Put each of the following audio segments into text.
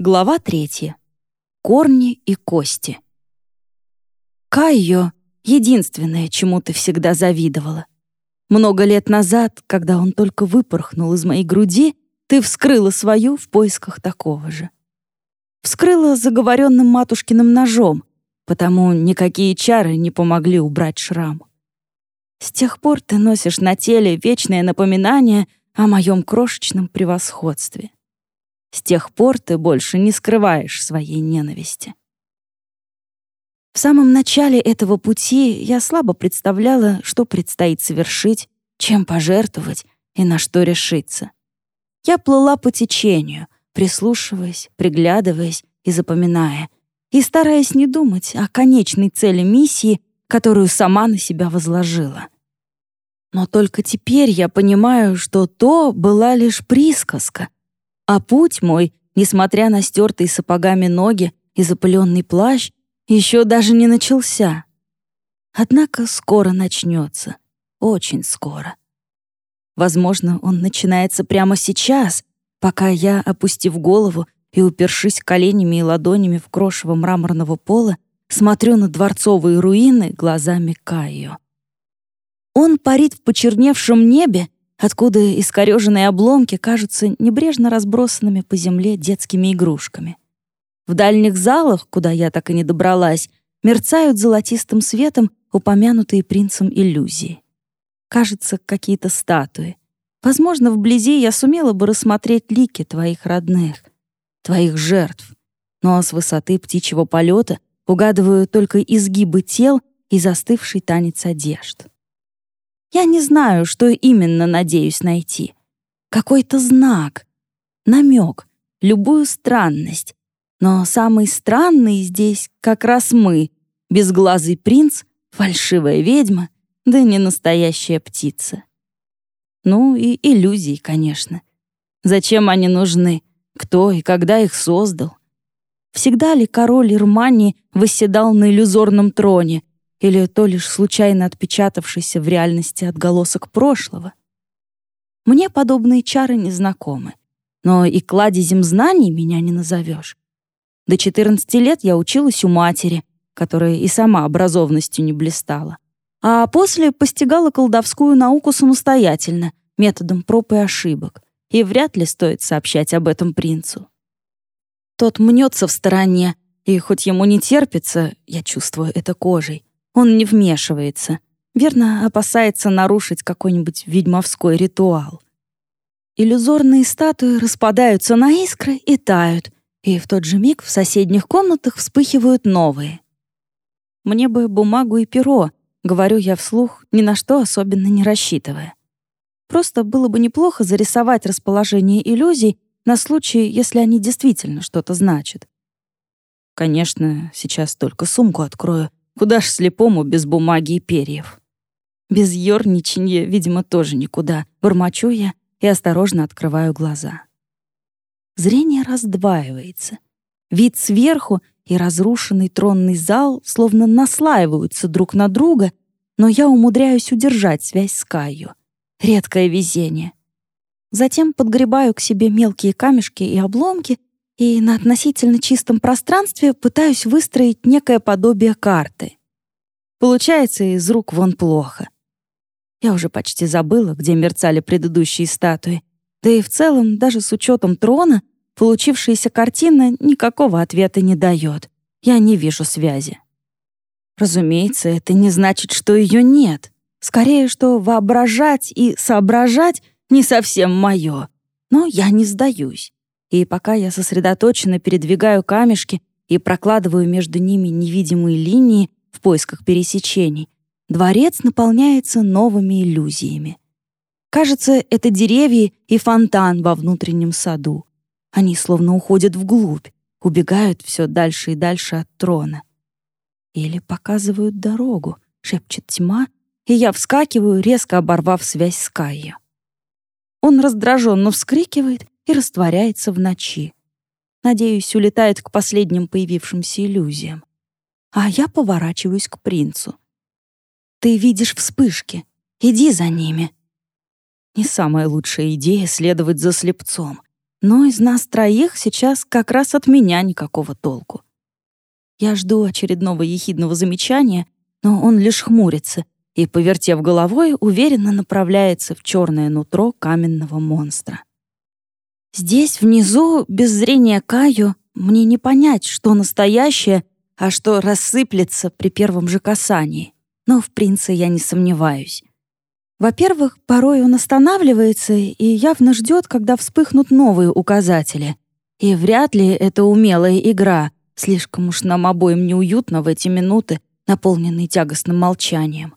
Глава третья. Корни и кости. Кайо — единственное, чему ты всегда завидовала. Много лет назад, когда он только выпорхнул из моей груди, ты вскрыла свою в поисках такого же. Вскрыла заговоренным матушкиным ножом, потому никакие чары не помогли убрать шрам. С тех пор ты носишь на теле вечное напоминание о моем крошечном превосходстве. С тех пор ты больше не скрываешь своей ненависти. В самом начале этого пути я слабо представляла, что предстоит совершить, чем пожертвовать и на что решиться. Я плыла по течению, прислушиваясь, приглядываясь и запоминая, и стараясь не думать о конечной цели миссии, которую сама на себя возложила. Но только теперь я понимаю, что то была лишь присказка — а путь мой, несмотря на стертые сапогами ноги и запыленный плащ, еще даже не начался. Однако скоро начнется, очень скоро. Возможно, он начинается прямо сейчас, пока я, опустив голову и упершись коленями и ладонями в крошево мраморного пола, смотрю на дворцовые руины глазами Кайо. Он парит в почерневшем небе откуда искорёженные обломки кажутся небрежно разбросанными по земле детскими игрушками. В дальних залах, куда я так и не добралась, мерцают золотистым светом упомянутые принцем иллюзии. Кажется, какие-то статуи. Возможно, вблизи я сумела бы рассмотреть лики твоих родных, твоих жертв. Но с высоты птичьего полета угадываю только изгибы тел и застывший танец одежд. Я не знаю, что именно надеюсь найти. Какой-то знак, намек, любую странность. Но самый странный здесь как раз мы, безглазый принц, фальшивая ведьма, да не настоящая птица. Ну и иллюзии, конечно. Зачем они нужны? Кто и когда их создал? Всегда ли король Ирмании восседал на иллюзорном троне, или то лишь случайно отпечатавшийся в реальности отголосок прошлого. Мне подобные чары незнакомы, но и кладезем знаний меня не назовешь. До 14 лет я училась у матери, которая и сама образованностью не блистала. А после постигала колдовскую науку самостоятельно, методом проб и ошибок. И вряд ли стоит сообщать об этом принцу. Тот мнется в стороне, и хоть ему не терпится, я чувствую это кожей, он не вмешивается. Верно, опасается нарушить какой-нибудь ведьмовской ритуал. Иллюзорные статуи распадаются на искры и тают, и в тот же миг в соседних комнатах вспыхивают новые. Мне бы бумагу и перо, говорю я вслух, ни на что особенно не рассчитывая. Просто было бы неплохо зарисовать расположение иллюзий на случай, если они действительно что-то значат. Конечно, сейчас только сумку открою, Куда ж слепому без бумаги и перьев? Без ёрничанья, видимо, тоже никуда. Бормочу я и осторожно открываю глаза. Зрение раздваивается. Вид сверху и разрушенный тронный зал словно наслаиваются друг на друга, но я умудряюсь удержать связь с Кайо. Редкое везение. Затем подгребаю к себе мелкие камешки и обломки и на относительно чистом пространстве пытаюсь выстроить некое подобие карты. Получается из рук вон плохо. Я уже почти забыла, где мерцали предыдущие статуи. Да и в целом, даже с учетом трона, получившаяся картина никакого ответа не дает. Я не вижу связи. Разумеется, это не значит, что ее нет. Скорее, что воображать и соображать не совсем мое. Но я не сдаюсь. И пока я сосредоточенно передвигаю камешки и прокладываю между ними невидимые линии в поисках пересечений, дворец наполняется новыми иллюзиями. Кажется, это деревья и фонтан во внутреннем саду. Они словно уходят вглубь, убегают все дальше и дальше от трона. Или показывают дорогу, шепчет тьма, и я вскакиваю, резко оборвав связь с Кайо. Он раздраженно вскрикивает и растворяется в ночи. Надеюсь, улетает к последним появившимся иллюзиям. А я поворачиваюсь к принцу. «Ты видишь вспышки. Иди за ними». Не самая лучшая идея следовать за слепцом. Но из нас троих сейчас как раз от меня никакого толку. Я жду очередного ехидного замечания, но он лишь хмурится и, повертев головой, уверенно направляется в черное нутро каменного монстра. Здесь, внизу, без зрения Каю, мне не понять, что настоящее, а что рассыплется при первом же касании. Но в принце я не сомневаюсь. Во-первых, порой он останавливается и явно ждет, когда вспыхнут новые указатели. И вряд ли это умелая игра, слишком уж нам обоим неуютно в эти минуты, наполненные тягостным молчанием.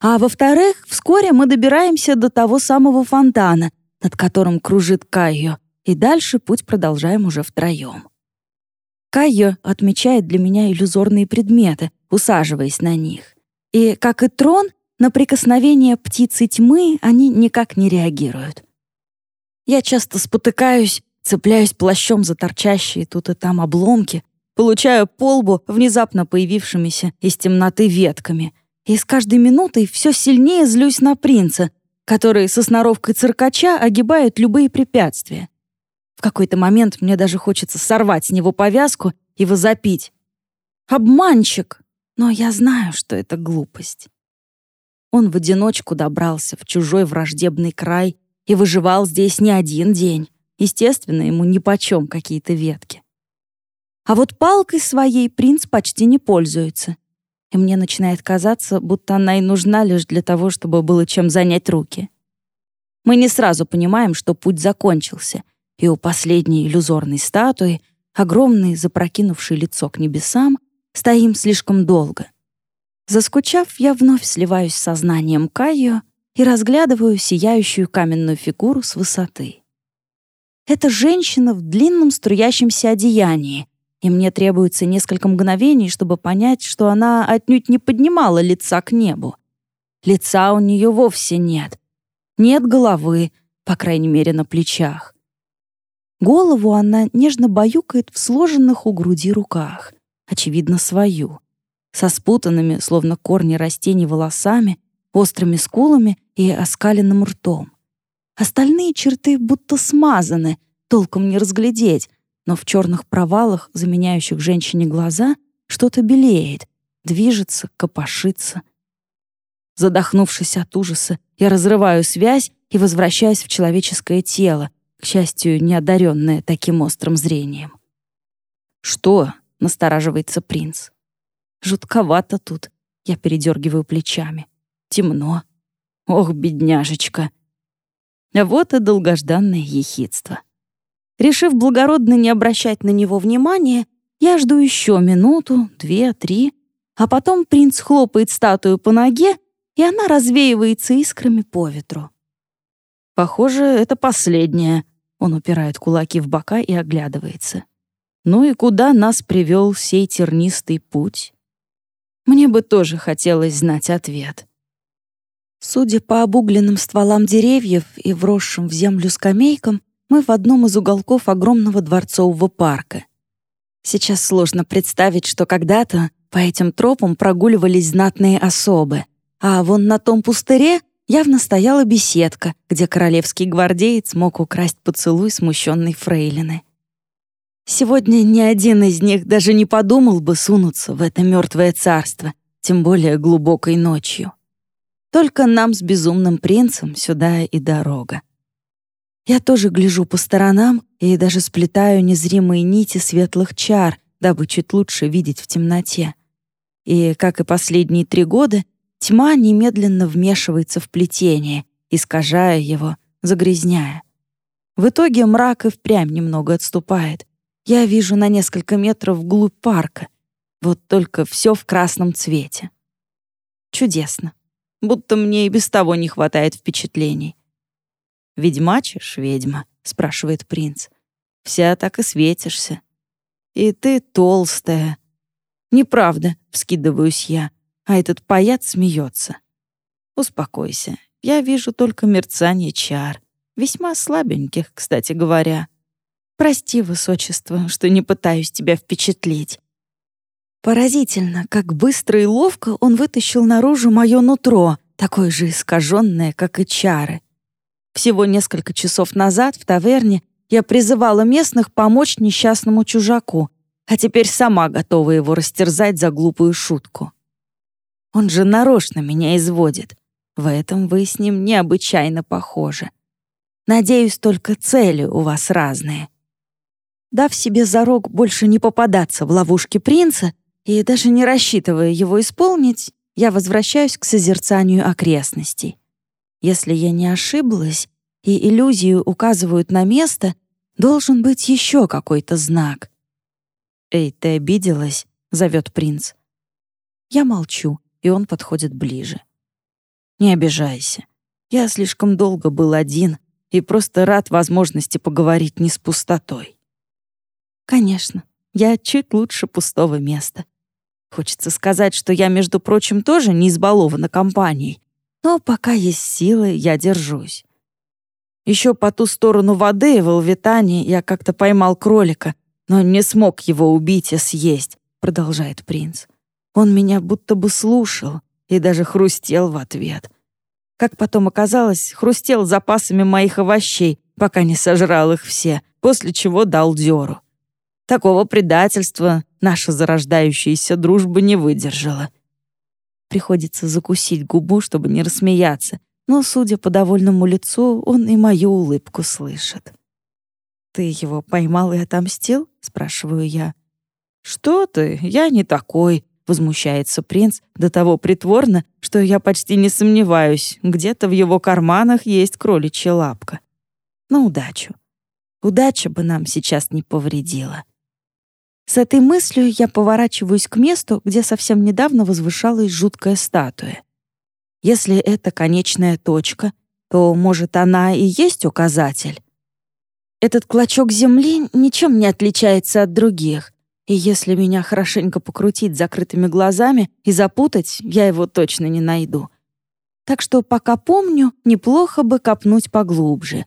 А во-вторых, вскоре мы добираемся до того самого фонтана, над которым кружит Кайо, и дальше путь продолжаем уже втроем. Кайо отмечает для меня иллюзорные предметы, усаживаясь на них. И, как и трон, на прикосновение птицы тьмы они никак не реагируют. Я часто спотыкаюсь, цепляюсь плащом за торчащие тут и там обломки, получаю полбу внезапно появившимися из темноты ветками, и с каждой минутой все сильнее злюсь на принца, который со сноровкой циркача огибает любые препятствия. В какой-то момент мне даже хочется сорвать с него повязку и возопить. «Обманщик!» Но я знаю, что это глупость. Он в одиночку добрался в чужой враждебный край и выживал здесь не один день. Естественно, ему нипочем какие-то ветки. А вот палкой своей принц почти не пользуется. И мне начинает казаться, будто она и нужна лишь для того, чтобы было чем занять руки. Мы не сразу понимаем, что путь закончился, и у последней иллюзорной статуи, огромной запрокинувшей лицо к небесам, стоим слишком долго. Заскучав, я вновь сливаюсь с сознанием Кайо и разглядываю сияющую каменную фигуру с высоты. Это женщина в длинном струящемся одеянии, и мне требуется несколько мгновений, чтобы понять, что она отнюдь не поднимала лица к небу. Лица у нее вовсе нет. Нет головы, по крайней мере, на плечах. Голову она нежно баюкает в сложенных у груди руках очевидно, свою, со спутанными, словно корни растений, волосами, острыми скулами и оскаленным ртом. Остальные черты будто смазаны, толком не разглядеть, но в черных провалах, заменяющих женщине глаза, что-то белеет, движется, копошится. Задохнувшись от ужаса, я разрываю связь и возвращаюсь в человеческое тело, к счастью, неодаренное таким острым зрением. «Что?» — настораживается принц. «Жутковато тут», — я передергиваю плечами. «Темно. Ох, бедняжечка». А вот и долгожданное ехидство. Решив благородно не обращать на него внимания, я жду еще минуту, две, три, а потом принц хлопает статую по ноге, и она развеивается искрами по ветру. «Похоже, это последнее», — он упирает кулаки в бока и оглядывается. Ну и куда нас привел сей тернистый путь? Мне бы тоже хотелось знать ответ. Судя по обугленным стволам деревьев и вросшим в землю скамейкам, мы в одном из уголков огромного дворцового парка. Сейчас сложно представить, что когда-то по этим тропам прогуливались знатные особы, а вон на том пустыре явно стояла беседка, где королевский гвардеец мог украсть поцелуй смущенной фрейлины. Сегодня ни один из них даже не подумал бы сунуться в это мертвое царство, тем более глубокой ночью. Только нам с безумным принцем сюда и дорога. Я тоже гляжу по сторонам и даже сплетаю незримые нити светлых чар, дабы чуть лучше видеть в темноте. И, как и последние три года, тьма немедленно вмешивается в плетение, искажая его, загрязняя. В итоге мрак и впрямь немного отступает, я вижу на несколько метров вглубь парка. Вот только все в красном цвете. Чудесно. Будто мне и без того не хватает впечатлений. «Ведьмачишь, ведьма?» — спрашивает принц. «Вся так и светишься. И ты толстая». «Неправда», — вскидываюсь я, а этот паяц смеется. «Успокойся. Я вижу только мерцание чар. Весьма слабеньких, кстати говоря. Прости, высочество, что не пытаюсь тебя впечатлить. Поразительно, как быстро и ловко он вытащил наружу мое нутро, такое же искаженное, как и чары. Всего несколько часов назад в таверне я призывала местных помочь несчастному чужаку, а теперь сама готова его растерзать за глупую шутку. Он же нарочно меня изводит. В этом вы с ним необычайно похожи. Надеюсь, только цели у вас разные. Дав себе зарок больше не попадаться в ловушки принца и даже не рассчитывая его исполнить, я возвращаюсь к созерцанию окрестностей. Если я не ошиблась, и иллюзию указывают на место, должен быть еще какой-то знак. «Эй, ты обиделась?» — зовет принц. Я молчу, и он подходит ближе. «Не обижайся. Я слишком долго был один и просто рад возможности поговорить не с пустотой». «Конечно, я чуть лучше пустого места. Хочется сказать, что я, между прочим, тоже не избалована компанией, но пока есть силы, я держусь. Еще по ту сторону воды в Алвитане я как-то поймал кролика, но не смог его убить и съесть, продолжает принц. Он меня будто бы слушал и даже хрустел в ответ. Как потом оказалось, хрустел запасами моих овощей, пока не сожрал их все, после чего дал дёру. Такого предательства наша зарождающаяся дружба не выдержала. Приходится закусить губу, чтобы не рассмеяться, но, судя по довольному лицу, он и мою улыбку слышит. «Ты его поймал и отомстил?» — спрашиваю я. «Что ты? Я не такой», — возмущается принц до того притворно, что я почти не сомневаюсь, где-то в его карманах есть кроличья лапка. На удачу. Удача бы нам сейчас не повредила. С этой мыслью я поворачиваюсь к месту, где совсем недавно возвышалась жуткая статуя. Если это конечная точка, то, может, она и есть указатель? Этот клочок земли ничем не отличается от других, и если меня хорошенько покрутить закрытыми глазами и запутать, я его точно не найду. Так что пока помню, неплохо бы копнуть поглубже.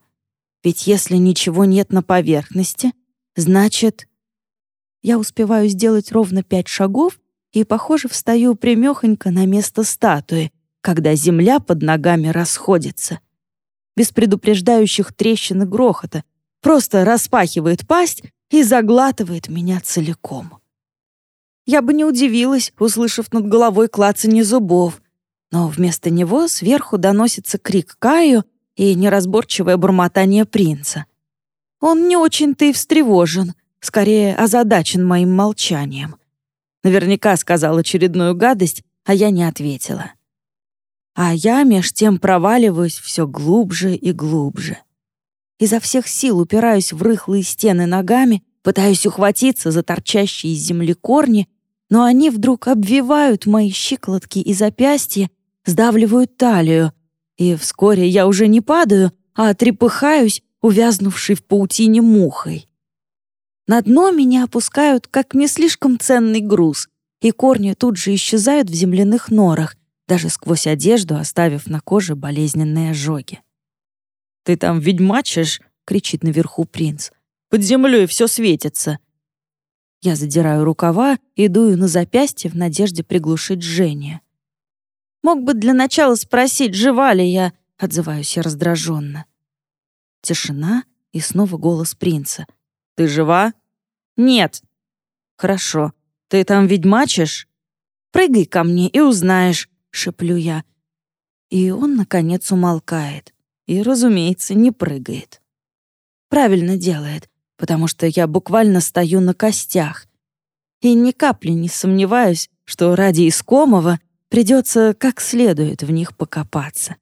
Ведь если ничего нет на поверхности, значит, я успеваю сделать ровно пять шагов и, похоже, встаю примехонько на место статуи, когда земля под ногами расходится. Без предупреждающих трещин и грохота, просто распахивает пасть и заглатывает меня целиком. Я бы не удивилась, услышав над головой клацанье зубов, но вместо него сверху доносится крик Каю и неразборчивое бормотание принца. Он не очень-то и встревожен, скорее озадачен моим молчанием. Наверняка сказал очередную гадость, а я не ответила. А я меж тем проваливаюсь все глубже и глубже. Изо всех сил упираюсь в рыхлые стены ногами, пытаюсь ухватиться за торчащие из земли корни, но они вдруг обвивают мои щиколотки и запястья, сдавливают талию, и вскоре я уже не падаю, а трепыхаюсь, увязнувший в паутине мухой. На дно меня опускают, как не слишком ценный груз, и корни тут же исчезают в земляных норах, даже сквозь одежду оставив на коже болезненные ожоги. «Ты там ведьмачишь?» — кричит наверху принц. «Под землей все светится!» Я задираю рукава и дую на запястье в надежде приглушить жжение. «Мог бы для начала спросить, жива ли я?» — отзываюсь я раздраженно. Тишина и снова голос принца. «Ты жива?» «Нет». «Хорошо. Ты там ведьмачишь?» «Прыгай ко мне и узнаешь», — шеплю я. И он, наконец, умолкает. И, разумеется, не прыгает. Правильно делает, потому что я буквально стою на костях. И ни капли не сомневаюсь, что ради искомого придется как следует в них покопаться.